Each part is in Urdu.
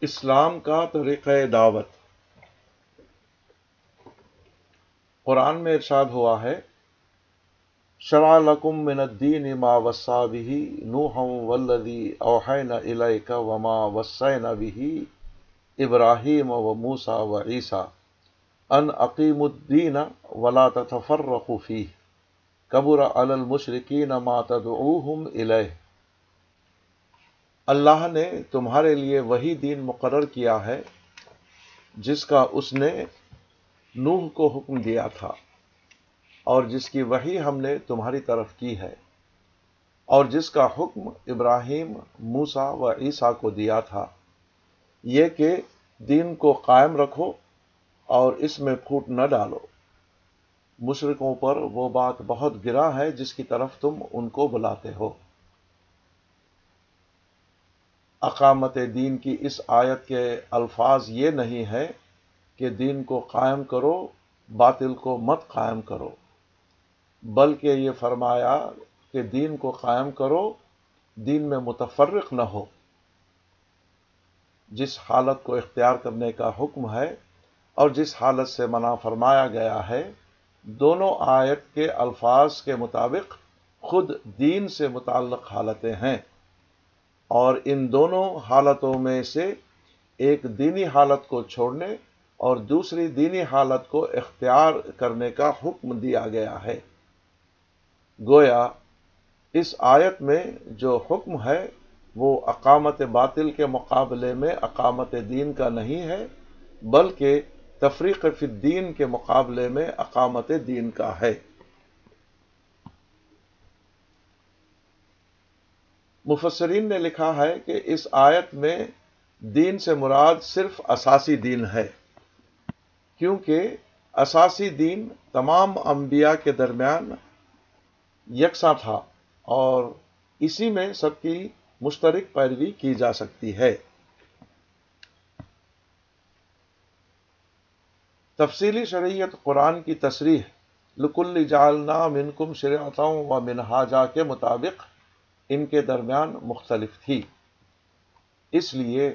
اسلام کا طریقہ دعوت۔ قرآن میں ارشاد ہوا ہے، شرع لکم من الدین ما وصا به نوحا والذی اوحینا الیک وما وصینا به ابراہیم و موسیٰ و عیسیٰ ان عقیم الدین ولا تتفرقوا فیہ۔ کبر علی المشرکین ما تدعوہم الیہ۔ اللہ نے تمہارے لیے وہی دین مقرر کیا ہے جس کا اس نے نوح کو حکم دیا تھا اور جس کی وہی ہم نے تمہاری طرف کی ہے اور جس کا حکم ابراہیم موسا و عیسیٰ کو دیا تھا، یہ کہ دین کو قائم رکھو اور اس میں پھوٹ نہ ڈالو۔ مشرقوں پر وہ بات بہت گرا ہے جس کی طرف تم ان کو بلاتے ہو۔ اقامت دین کی اس آیت کے الفاظ یہ نہیں ہے کہ دین کو قائم کرو، باطل کو مت قائم کرو۔ بلکہ یہ فرمایا کہ دین کو قائم کرو، دین میں متفرق نہ ہو۔ جس حالت کو اختیار کرنے کا حکم ہے اور جس حالت سے منع فرمایا گیا ہے، دونوں آیت کے الفاظ کے مطابق خود دین سے متعلق حالتیں ہیں۔ اور ان دونوں حالتوں میں سے ایک دینی حالت کو چھوڑنے اور دوسری دینی حالت کو اختیار کرنے کا حکم دیا گیا ہے۔ گویا، اس آیت میں جو حکم ہے، وہ اقامت باطل کے مقابلے میں اقامت دین کا نہیں ہے، بلکہ تفریق فی الدین کے مقابلے میں اقامت دین کا ہے۔ مفسرین نے لکھا ہے کہ اس آیت میں دین سے مراد صرف اساسی دین ہے، کیونکہ اساسی دین تمام انبیاء کے درمیان یکساں تھا اور اسی میں سب کی مشترک پیروی کی جا سکتی ہے۔ تفصیلی شریعت قرآن کی تصریح، لکل جالنا منکم شریعتوں و منہاجا کے مطابق ان کے درمیان مختلف تھی۔ اس لیے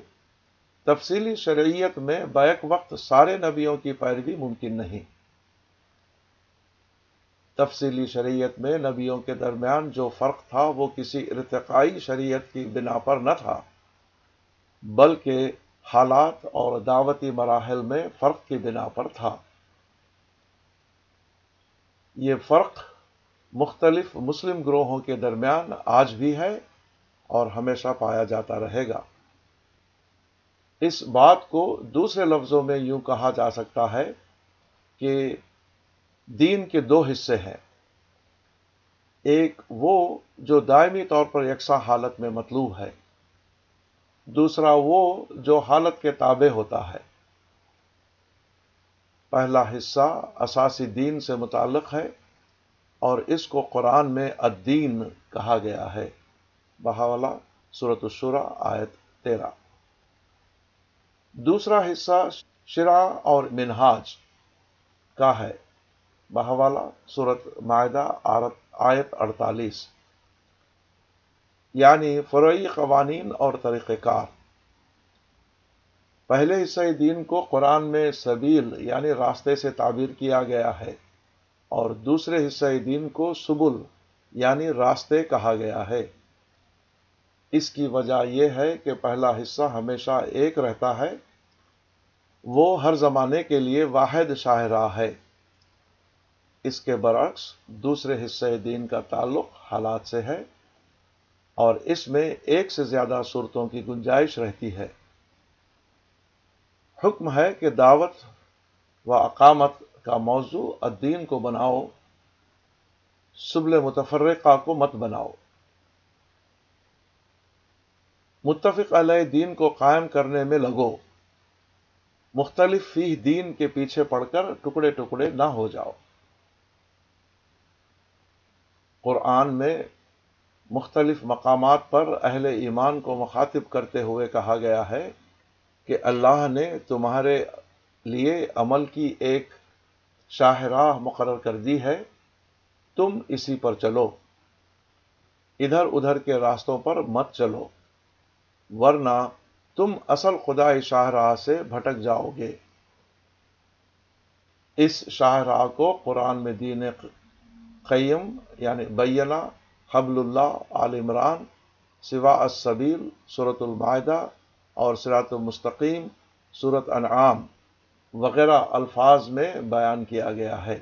تفصیلی شرعیت میں بیک وقت سارے نبیوں کی پیروی ممکن نہیں۔ تفصیلی شریعت میں نبیوں کے درمیان جو فرق تھا وہ کسی ارتقائی شریعت کی بنا پر نہ تھا، بلکہ حالات اور دعوتی مراحل میں فرق کی بنا پر تھا۔ یہ فرق مختلف مسلم گروہوں کے درمیان آج بھی ہے اور ہمیشہ پایا جاتا رہے گا۔ اس بات کو دوسرے لفظوں میں یوں کہا جا سکتا ہے کہ دین کے دو حصے ہیں۔ ایک وہ جو دائمی طور پر یکساں حالت میں مطلوب ہے۔ دوسرا وہ جو حالت کے تابع ہوتا ہے۔ پہلا حصہ اساسی دین سے متعلق ہے۔ اور اس کو قرآن میں الدین کہا گیا ہے۔ بہاولا صورت الشورا، آیت تیرہ۔ دوسرا حصہ شرا اور منہاج کا ہے۔ بہوالا صورت معدہ آیت اڑتالیس۔ یعنی فروئی قوانین اور طریقہ کار۔ پہلے حصہ دین کو قرآن میں سبیل یعنی راستے سے تعبیر کیا گیا ہے۔ اور دوسرے حصہ دین کو سبل یعنی راستے کہا گیا ہے۔ اس کی وجہ یہ ہے کہ پہلا حصہ ہمیشہ ایک رہتا ہے۔ وہ ہر زمانے کے لیے واحد شاہراہ ہے۔ اس کے برعکس دوسرے حصے دین کا تعلق حالات سے ہے اور اس میں ایک سے زیادہ صورتوں کی گنجائش رہتی ہے۔ حکم ہے کہ دعوت و اقامت کا موضوع الدین کو بناؤ، سبل متفرقہ کو مت بناؤ۔ متفق علیہ دین کو قائم کرنے میں لگو۔ مختلف فی دین کے پیچھے پڑ کر ٹکڑے ٹکڑے نہ ہو جاؤ۔ قرآن میں مختلف مقامات پر اہل ایمان کو مخاطب کرتے ہوئے کہا گیا ہے کہ اللہ نے تمہارے لیے عمل کی ایک شاہراہ مقرر کر دی ہے، تم اسی پر چلو۔ ادھر ادھر کے راستوں پر مت چلو، ورنہ تم اصل خدا شاہراہ سے بھٹک جاؤ گے۔ اس شاہراہ کو قرآن میں دین قیم یعنی بینہ، حبل اللہ عال عمران، سوا السبیل صورت المائدہ اور سرات المستقیم صورت انعام۔ وغیرہ الفاظ میں بیان کیا گیا ہے۔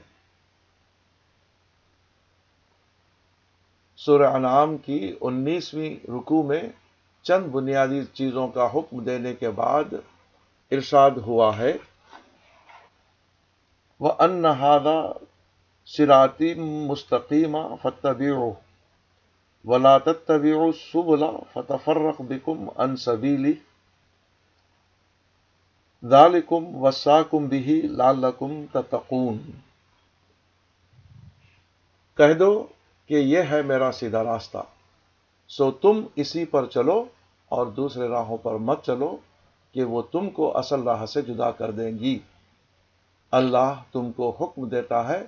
سورہ انعام کی انیسویں رکو میں چند بنیادی چیزوں کا حکم دینے کے بعد ارشاد ہوا ہے۔ وہ انہادا سراتی مستقیمہ فتبی ولا تتبع سبلا فتفرق بکم ان سبیلی ذالکم وساکم بھی لعلکم تتقون۔ کہہ دو کہ یہ ہے میرا سیدھا راستہ۔ سو تم اسی پر چلو اور دوسرے راہوں پر مت چلو کہ وہ تم کو اصل راہ سے جدا کر دیں گی۔ اللہ تم کو حکم دیتا ہے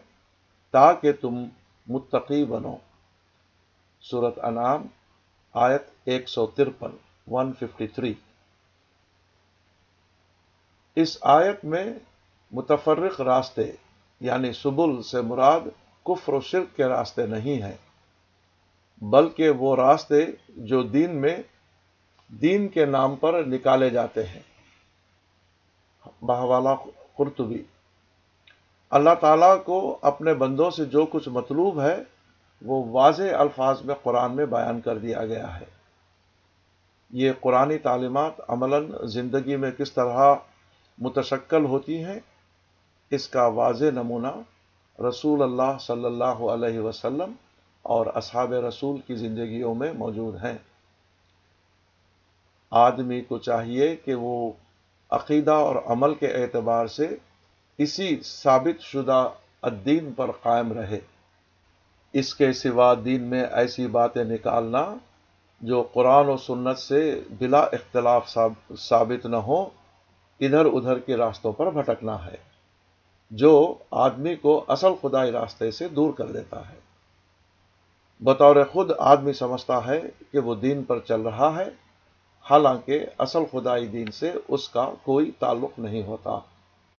تاکہ تم متقی بنو۔ سورت انعام آیت ایک سو ترپن ون ففٹی تھری اس آیت میں متفرق راستے یعنی سبل سے مراد کفر و شرک کے راستے نہیں ہیں، بلکہ وہ راستے جو دین میں دین کے نام پر نکالے جاتے ہیں۔ بہوالا قرطبی۔ اللہ تعالیٰ کو اپنے بندوں سے جو کچھ مطلوب ہے، وہ واضح الفاظ میں قرآن میں بیان کر دیا گیا ہے۔ یہ قرآن تعلیمات عملاً زندگی میں کس طرح متشکل ہوتی ہیں، اس کا واضح نمونہ رسول اللہ صلی اللہ علیہ وسلم اور اصحاب رسول کی زندگیوں میں موجود ہیں۔ آدمی کو چاہیے کہ وہ عقیدہ اور عمل کے اعتبار سے اسی ثابت شدہ الدین پر قائم رہے۔ اس کے سوا دین میں ایسی باتیں نکالنا جو قرآن و سنت سے بلا اختلاف ثابت نہ ہو ادھر ادھر کے راستوں پر بھٹکنا ہے، جو آدمی کو اصل خدائی راستے سے دور کر دیتا ہے۔ بطور خود آدمی سمجھتا ہے کہ وہ دین پر چل رہا ہے، حالانکہ اصل خدائی دین سے اس کا کوئی تعلق نہیں ہوتا۔